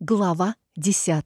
Глава 10.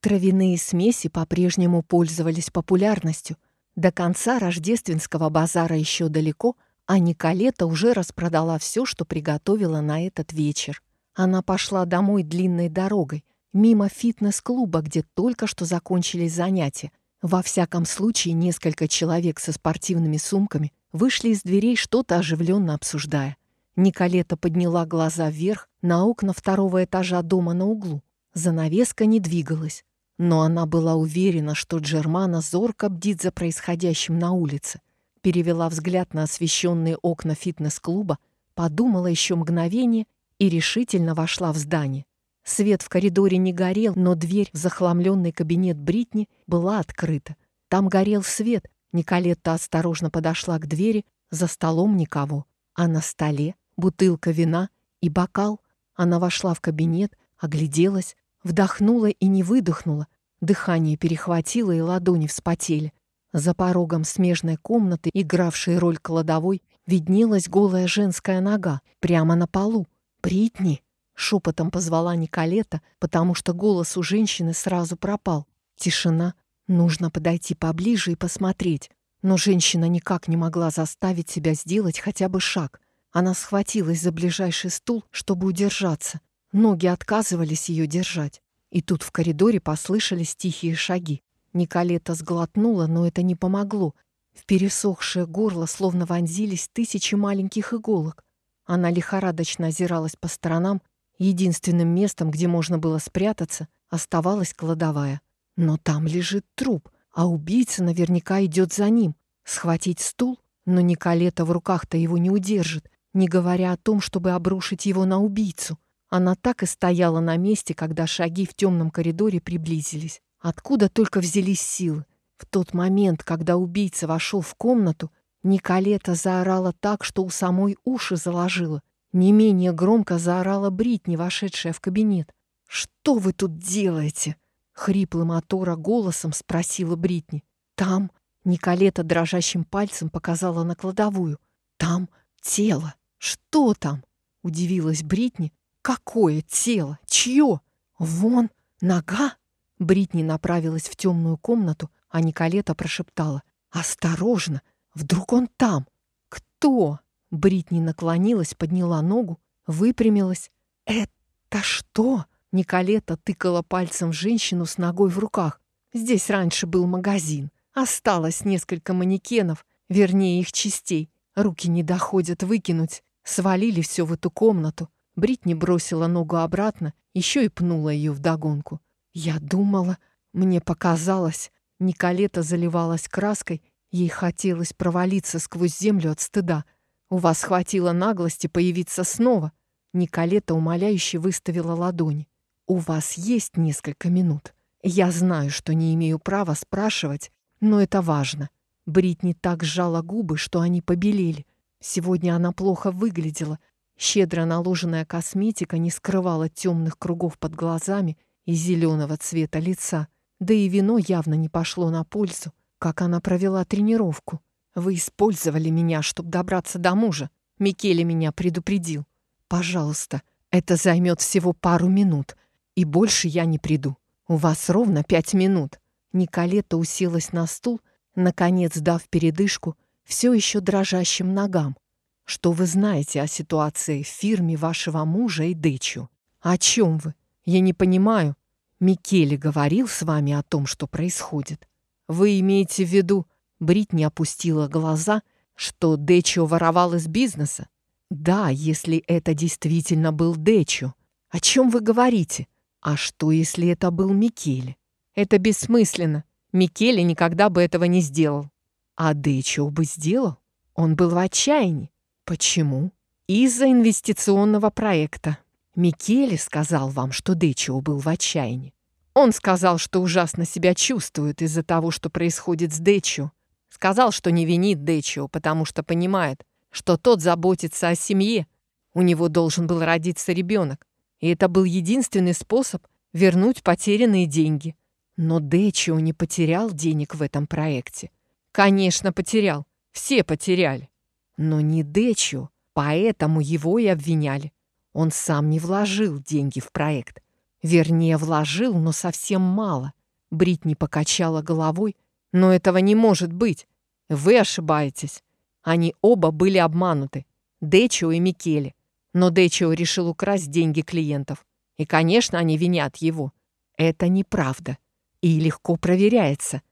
Травяные смеси по-прежнему пользовались популярностью. До конца рождественского базара еще далеко, а Николета уже распродала все, что приготовила на этот вечер. Она пошла домой длинной дорогой, мимо фитнес-клуба, где только что закончились занятия. Во всяком случае, несколько человек со спортивными сумками вышли из дверей, что-то оживленно обсуждая. Николета подняла глаза вверх на окна второго этажа дома на углу. Занавеска не двигалась, но она была уверена, что Джермана зорко бдит за происходящим на улице. Перевела взгляд на освещенные окна фитнес-клуба, подумала еще мгновение и решительно вошла в здание. Свет в коридоре не горел, но дверь в захламленный кабинет Бритни была открыта. Там горел свет. Николетта осторожно подошла к двери, за столом никого, а на столе бутылка вина и бокал. Она вошла в кабинет, огляделась, вдохнула и не выдохнула. Дыхание перехватило и ладони вспотели. За порогом смежной комнаты, игравшей роль кладовой, виднелась голая женская нога прямо на полу. «Бритни!» — шепотом позвала Николета, потому что голос у женщины сразу пропал. Тишина. Нужно подойти поближе и посмотреть. Но женщина никак не могла заставить себя сделать хотя бы шаг. Она схватилась за ближайший стул, чтобы удержаться. Ноги отказывались ее держать. И тут в коридоре послышались тихие шаги. Николета сглотнула, но это не помогло. В пересохшее горло словно вонзились тысячи маленьких иголок. Она лихорадочно озиралась по сторонам. Единственным местом, где можно было спрятаться, оставалась кладовая. Но там лежит труп, а убийца наверняка идет за ним. Схватить стул? Но Николета в руках-то его не удержит не говоря о том, чтобы обрушить его на убийцу. Она так и стояла на месте, когда шаги в темном коридоре приблизились. Откуда только взялись силы? В тот момент, когда убийца вошел в комнату, Николета заорала так, что у самой уши заложила. Не менее громко заорала Бритни, вошедшая в кабинет. «Что вы тут делаете?» Хриплым от голосом спросила Бритни. «Там...» Николета дрожащим пальцем показала на кладовую. «Там тело». «Что там?» — удивилась Бритни. «Какое тело? Чье? Вон, нога?» Бритни направилась в темную комнату, а Николета прошептала. «Осторожно! Вдруг он там?» «Кто?» Бритни наклонилась, подняла ногу, выпрямилась. «Это что?» Николета тыкала пальцем женщину с ногой в руках. «Здесь раньше был магазин. Осталось несколько манекенов, вернее их частей. Руки не доходят выкинуть. Свалили все в эту комнату. Бритни бросила ногу обратно, еще и пнула ее вдогонку. Я думала, мне показалось, Николета заливалась краской, ей хотелось провалиться сквозь землю от стыда. У вас хватило наглости появиться снова. Николета умоляюще выставила ладони. У вас есть несколько минут. Я знаю, что не имею права спрашивать, но это важно. Бритни так сжала губы, что они побелели. Сегодня она плохо выглядела. Щедро наложенная косметика не скрывала темных кругов под глазами и зеленого цвета лица. Да и вино явно не пошло на пользу, как она провела тренировку. Вы использовали меня, чтобы добраться до мужа. Микеле меня предупредил. Пожалуйста, это займет всего пару минут, и больше я не приду. У вас ровно пять минут. Николета уселась на стул, наконец дав передышку, все еще дрожащим ногам. Что вы знаете о ситуации в фирме вашего мужа и Дэчу? О чем вы? Я не понимаю. Микеле говорил с вами о том, что происходит. Вы имеете в виду, Бритни опустила глаза, что Дэчо воровал из бизнеса? Да, если это действительно был Дэчо. О чем вы говорите? А что, если это был Микеле? Это бессмысленно. Микеле никогда бы этого не сделал. А Дэчо бы сделал? Он был в отчаянии. Почему? Из-за инвестиционного проекта. Микеле сказал вам, что Дэчо был в отчаянии. Он сказал, что ужасно себя чувствует из-за того, что происходит с Дэчо. Сказал, что не винит Дэчо, потому что понимает, что тот заботится о семье. У него должен был родиться ребенок. И это был единственный способ вернуть потерянные деньги. Но Дэчо не потерял денег в этом проекте. Конечно, потерял. Все потеряли. Но не Дэчу, поэтому его и обвиняли. Он сам не вложил деньги в проект. Вернее, вложил, но совсем мало. Бритни покачала головой. Но этого не может быть. Вы ошибаетесь. Они оба были обмануты. Дечио и Микеле. Но Дечио решил украсть деньги клиентов. И, конечно, они винят его. Это неправда. И легко проверяется.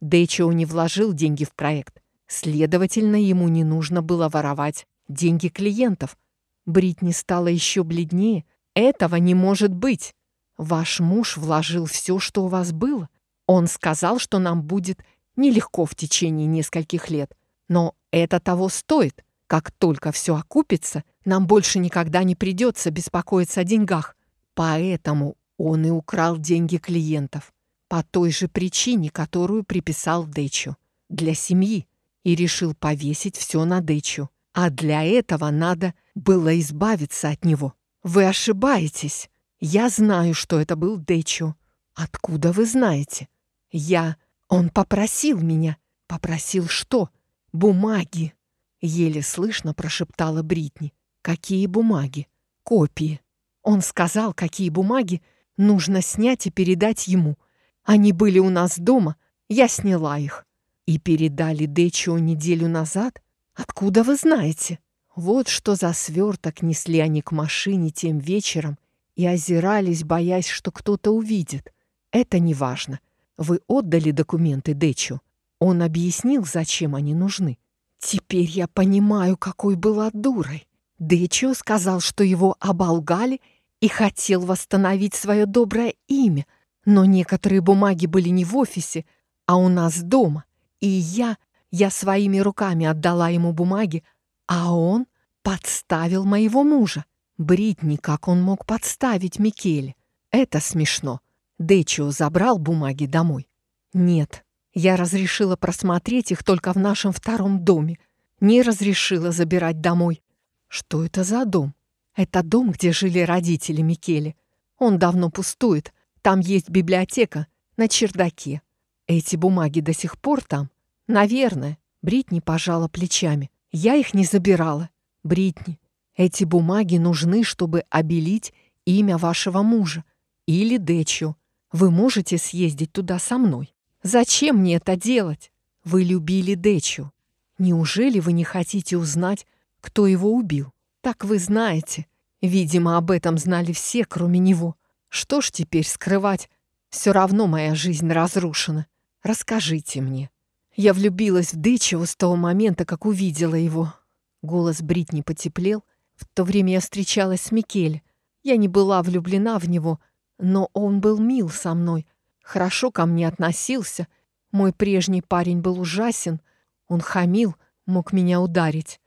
Дечио не вложил деньги в проект. Следовательно, ему не нужно было воровать деньги клиентов. Бритни стала еще бледнее. Этого не может быть. Ваш муж вложил все, что у вас было. Он сказал, что нам будет нелегко в течение нескольких лет. Но это того стоит. Как только все окупится, нам больше никогда не придется беспокоиться о деньгах. Поэтому он и украл деньги клиентов. По той же причине, которую приписал Дэчу. Для семьи. И решил повесить все на Дэчу. А для этого надо было избавиться от него. Вы ошибаетесь. Я знаю, что это был Дэчу. Откуда вы знаете? Я... Он попросил меня. Попросил что? Бумаги. Еле слышно прошептала Бритни. Какие бумаги? Копии. Он сказал, какие бумаги нужно снять и передать ему. Они были у нас дома, я сняла их. И передали Дэчио неделю назад? Откуда вы знаете? Вот что за сверток несли они к машине тем вечером и озирались, боясь, что кто-то увидит. Это не важно. Вы отдали документы Дэчу. Он объяснил, зачем они нужны. Теперь я понимаю, какой была дурой. Дэчо сказал, что его оболгали и хотел восстановить свое доброе имя, но некоторые бумаги были не в офисе, а у нас дома. И я, я своими руками отдала ему бумаги, а он подставил моего мужа. Бритни, как он мог подставить Микеле? Это смешно. Дэчио забрал бумаги домой. Нет, я разрешила просмотреть их только в нашем втором доме. Не разрешила забирать домой. Что это за дом? Это дом, где жили родители Микеле. Он давно пустует. Там есть библиотека на чердаке. Эти бумаги до сих пор там? Наверное. Бритни пожала плечами. Я их не забирала. Бритни, эти бумаги нужны, чтобы обелить имя вашего мужа или Дэчио. Вы можете съездить туда со мной? Зачем мне это делать? Вы любили Дэчио. Неужели вы не хотите узнать, кто его убил. Так вы знаете. Видимо, об этом знали все, кроме него. Что ж теперь скрывать? Все равно моя жизнь разрушена. Расскажите мне. Я влюбилась в Дычева с того момента, как увидела его. Голос Бритни потеплел. В то время я встречалась с Микель. Я не была влюблена в него, но он был мил со мной, хорошо ко мне относился. Мой прежний парень был ужасен. Он хамил, мог меня ударить.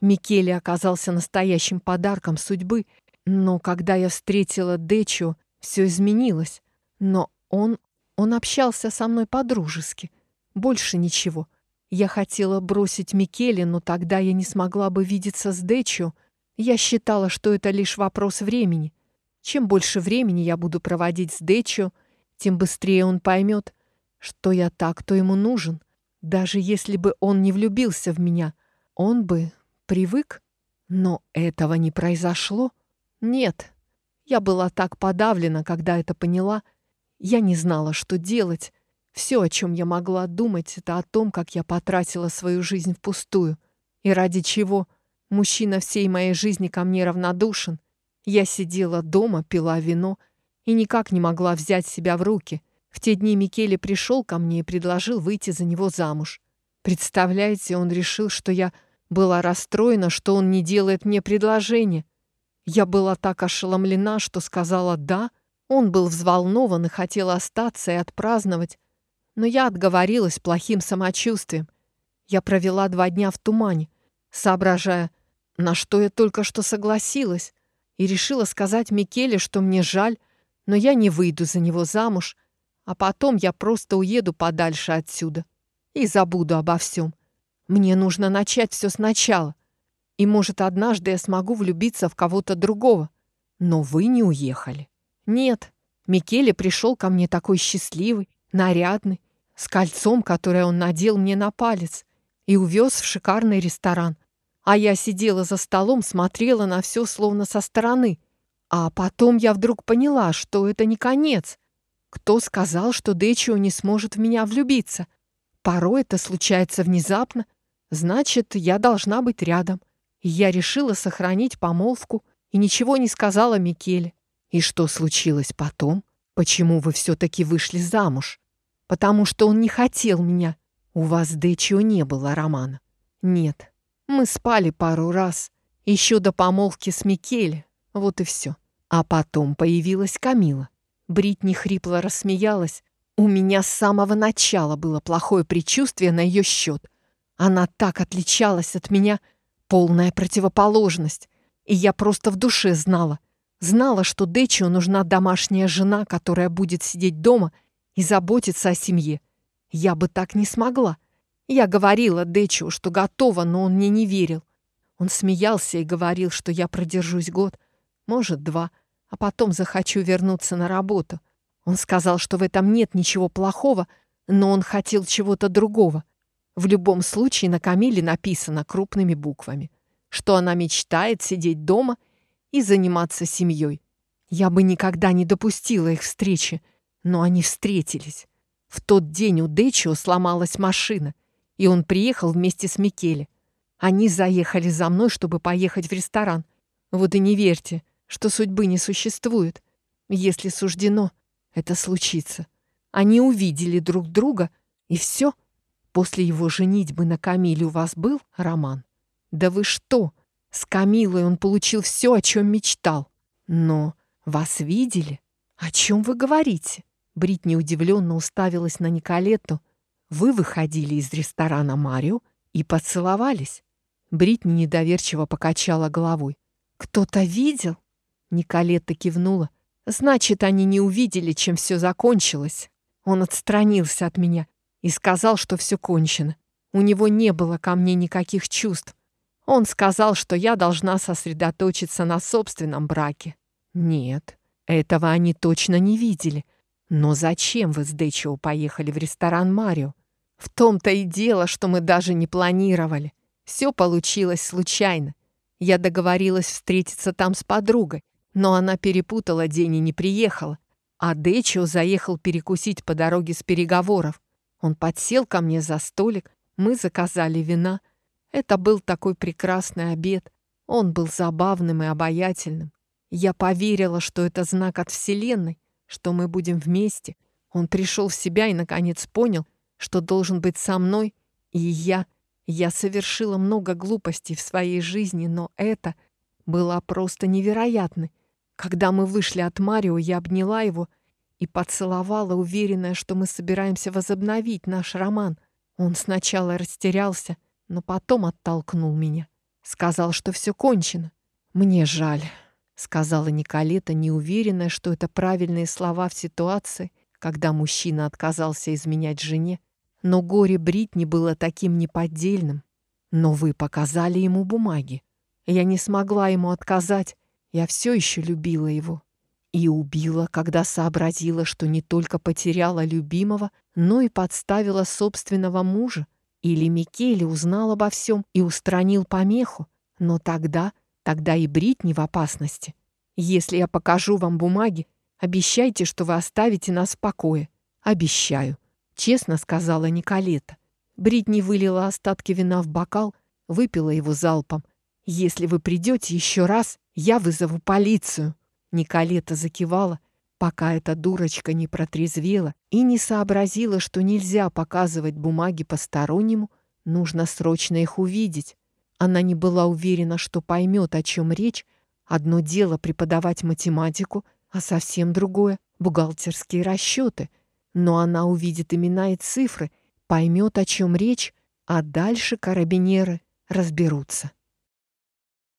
Микеле оказался настоящим подарком судьбы, но когда я встретила Дечо, все изменилось. Но он, он общался со мной по-дружески. Больше ничего. Я хотела бросить Микеле, но тогда я не смогла бы видеться с Дечо. Я считала, что это лишь вопрос времени. Чем больше времени я буду проводить с Дечо, тем быстрее он поймет, что я так, кто ему нужен. Даже если бы он не влюбился в меня, он бы привык, но этого не произошло. Нет, я была так подавлена, когда это поняла. Я не знала, что делать. Все, о чем я могла думать, это о том, как я потратила свою жизнь впустую. И ради чего мужчина всей моей жизни ко мне равнодушен. Я сидела дома, пила вино и никак не могла взять себя в руки. В те дни Микеле пришел ко мне и предложил выйти за него замуж. Представляете, он решил, что я была расстроена, что он не делает мне предложение. Я была так ошеломлена, что сказала «да». Он был взволнован и хотел остаться и отпраздновать. Но я отговорилась плохим самочувствием. Я провела два дня в тумане, соображая, на что я только что согласилась, и решила сказать Микеле, что мне жаль, но я не выйду за него замуж, а потом я просто уеду подальше отсюда и забуду обо всем. Мне нужно начать все сначала. И, может, однажды я смогу влюбиться в кого-то другого. Но вы не уехали. Нет, Микеле пришел ко мне такой счастливый, нарядный, с кольцом, которое он надел мне на палец, и увез в шикарный ресторан. А я сидела за столом, смотрела на все словно со стороны. А потом я вдруг поняла, что это не конец. Кто сказал, что Дэчио не сможет в меня влюбиться? Порой это случается внезапно. Значит, я должна быть рядом. Я решила сохранить помолвку и ничего не сказала Микеле. И что случилось потом? Почему вы все-таки вышли замуж? Потому что он не хотел меня. У вас с Дэчио не было романа. Нет, мы спали пару раз. Еще до помолвки с Микеле. Вот и все. А потом появилась Камила. Бритни хрипло рассмеялась. У меня с самого начала было плохое предчувствие на ее счет. Она так отличалась от меня, полная противоположность. И я просто в душе знала. Знала, что Дэчио нужна домашняя жена, которая будет сидеть дома и заботиться о семье. Я бы так не смогла. Я говорила Дэчио, что готова, но он мне не верил. Он смеялся и говорил, что я продержусь год, может, два, а потом захочу вернуться на работу. Он сказал, что в этом нет ничего плохого, но он хотел чего-то другого. В любом случае на Камиле написано крупными буквами, что она мечтает сидеть дома и заниматься семьей. Я бы никогда не допустила их встречи, но они встретились. В тот день у Дечио сломалась машина, и он приехал вместе с Микеле. Они заехали за мной, чтобы поехать в ресторан. Вот и не верьте, что судьбы не существует. Если суждено, это случится. Они увидели друг друга, и все. После его женитьбы на Камиле у вас был роман? Да вы что? С Камилой он получил все, о чем мечтал. Но вас видели? О чем вы говорите? Бритни удивленно уставилась на Николетту. Вы выходили из ресторана Марио и поцеловались. Бритни недоверчиво покачала головой. Кто-то видел? Николетта кивнула. Значит, они не увидели, чем все закончилось. Он отстранился от меня и сказал, что все кончено. У него не было ко мне никаких чувств. Он сказал, что я должна сосредоточиться на собственном браке. Нет, этого они точно не видели. Но зачем вы с Дэчио поехали в ресторан Марио? В том-то и дело, что мы даже не планировали. Все получилось случайно. Я договорилась встретиться там с подругой, но она перепутала день и не приехала. А Дэчио заехал перекусить по дороге с переговоров. Он подсел ко мне за столик, мы заказали вина. Это был такой прекрасный обед. Он был забавным и обаятельным. Я поверила, что это знак от Вселенной, что мы будем вместе. Он пришел в себя и, наконец, понял, что должен быть со мной, и я... Я совершила много глупостей в своей жизни, но это было просто невероятно. Когда мы вышли от Марио, я обняла его и поцеловала, уверенная, что мы собираемся возобновить наш роман. Он сначала растерялся, но потом оттолкнул меня. Сказал, что все кончено. «Мне жаль», — сказала Николета, неуверенная, что это правильные слова в ситуации, когда мужчина отказался изменять жене. Но горе Бритни было таким неподдельным. Но вы показали ему бумаги. Я не смогла ему отказать, я все еще любила его. И убила, когда сообразила, что не только потеряла любимого, но и подставила собственного мужа. Или Микеле узнал обо всем и устранил помеху. Но тогда, тогда и Брит не в опасности. Если я покажу вам бумаги, обещайте, что вы оставите нас в покое. Обещаю, честно сказала Николета. Бритни вылила остатки вина в бокал, выпила его залпом. Если вы придете еще раз, я вызову полицию. Николета закивала, пока эта дурочка не протрезвела и не сообразила, что нельзя показывать бумаги постороннему, нужно срочно их увидеть. Она не была уверена, что поймет, о чем речь. Одно дело преподавать математику, а совсем другое — бухгалтерские расчеты. Но она увидит имена и цифры, поймет, о чем речь, а дальше карабинеры разберутся.